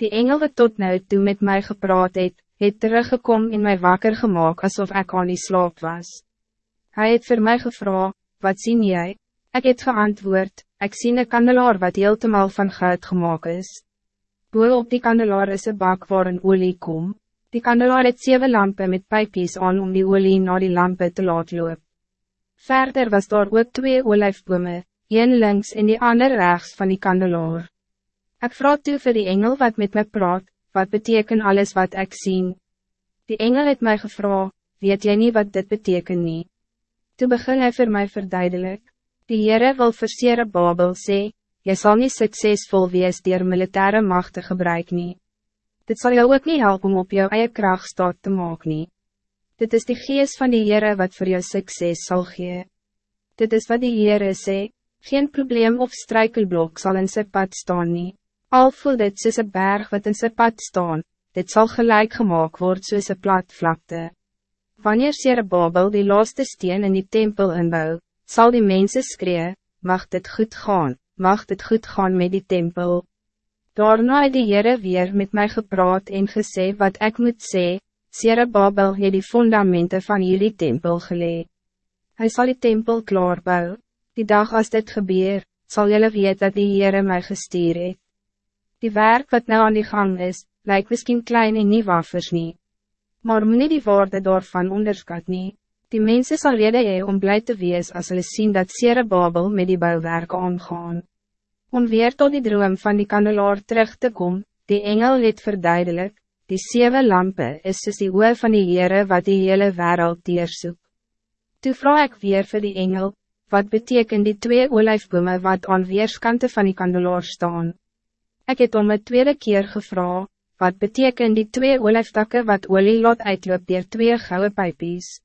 Die engel wat tot nou toe met mij gepraat het, het teruggekom en mij wakker gemaakt alsof ik aan die slaap was. Hij het voor mij gevraagd, wat zie jij? Ik het geantwoord, ik zie een kandelaar wat heeltemal van goud gemaakt is. Boel op die kandelaar is een bak waar een olie kom. Die kandelaar het zeven lampen met pijpjes aan om die olie naar die lampen te laten loop. Verder was daar ook twee olijfbome, een links en die ander rechts van die kandelaar. Ik vraag toe vir die engel wat met mij praat, wat betekent alles wat ik zie. Die engel het mij gevraagd, weet jij niet wat dit betekent niet? Toen begin hij voor mij verduidelijk. Die Heere wil versiere Babel sê, jy sal nie succesvol wees dier militaire macht te gebruik nie. Dit zal jou ook niet helpen om op jou eie kracht staat te maak nie. Dit is die geest van die Heere wat voor jou succes zal gee. Dit is wat die Heere sê, geen probleem of struikelblok zal in sy pad staan nie. Al voel dit soos een berg wat in sy pad staan, dit zal gelijk gemaakt worden soos een plat vlakte. Wanneer Sere Babel die laaste steen in die tempel inbouw, zal die mensen skree, mag dit goed gaan, mag dit goed gaan met die tempel. Daarna het die Heere weer met mij gepraat en gesê wat ik moet sê, Sere Babel het die fundamenten van jullie tempel gelee. Hij zal die tempel klaarbou, die dag als dit gebeur, zal jullie weten dat die Heere mij gestuur het. Die werk wat nou aan die gang is, lijkt misschien klein en nie wafers nie. Maar moet die woorde daarvan onderskat nie. Die mensen zal rede hee om blij te wees als hulle sien dat Sere Babel met die bouwwerk aangaan. Om weer tot die droom van die kandelaar terug te komen, die engel het verduidelik, die zeven lampen is soos die oor van die Heere wat die hele wereld deersoek. Toe vraag ik weer voor die engel, wat betekent die twee olijfbome wat aan weerskante van die kandelaar staan? Ik het om het tweede keer gevraagd, wat betekent die twee olijftakken wat olie laat uitloop dier twee gouden pijpies?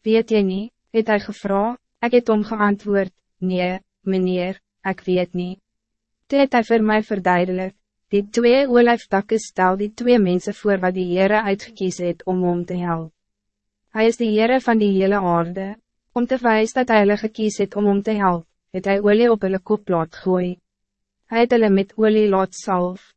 Weet jy nie, het hy gevra, ek het om geantwoord, nee, meneer, ik weet niet. Toe het hy vir my verduidelik, die twee olijftakken stel die twee mensen voor wat die Heere uitgekies het om om te helpen. Hij is de Heere van die hele aarde, om te wijzen dat hy hulle gekies het om om te helpen, het hy olie op hulle kop laat gooi. Hy het hulle met olie laat salf.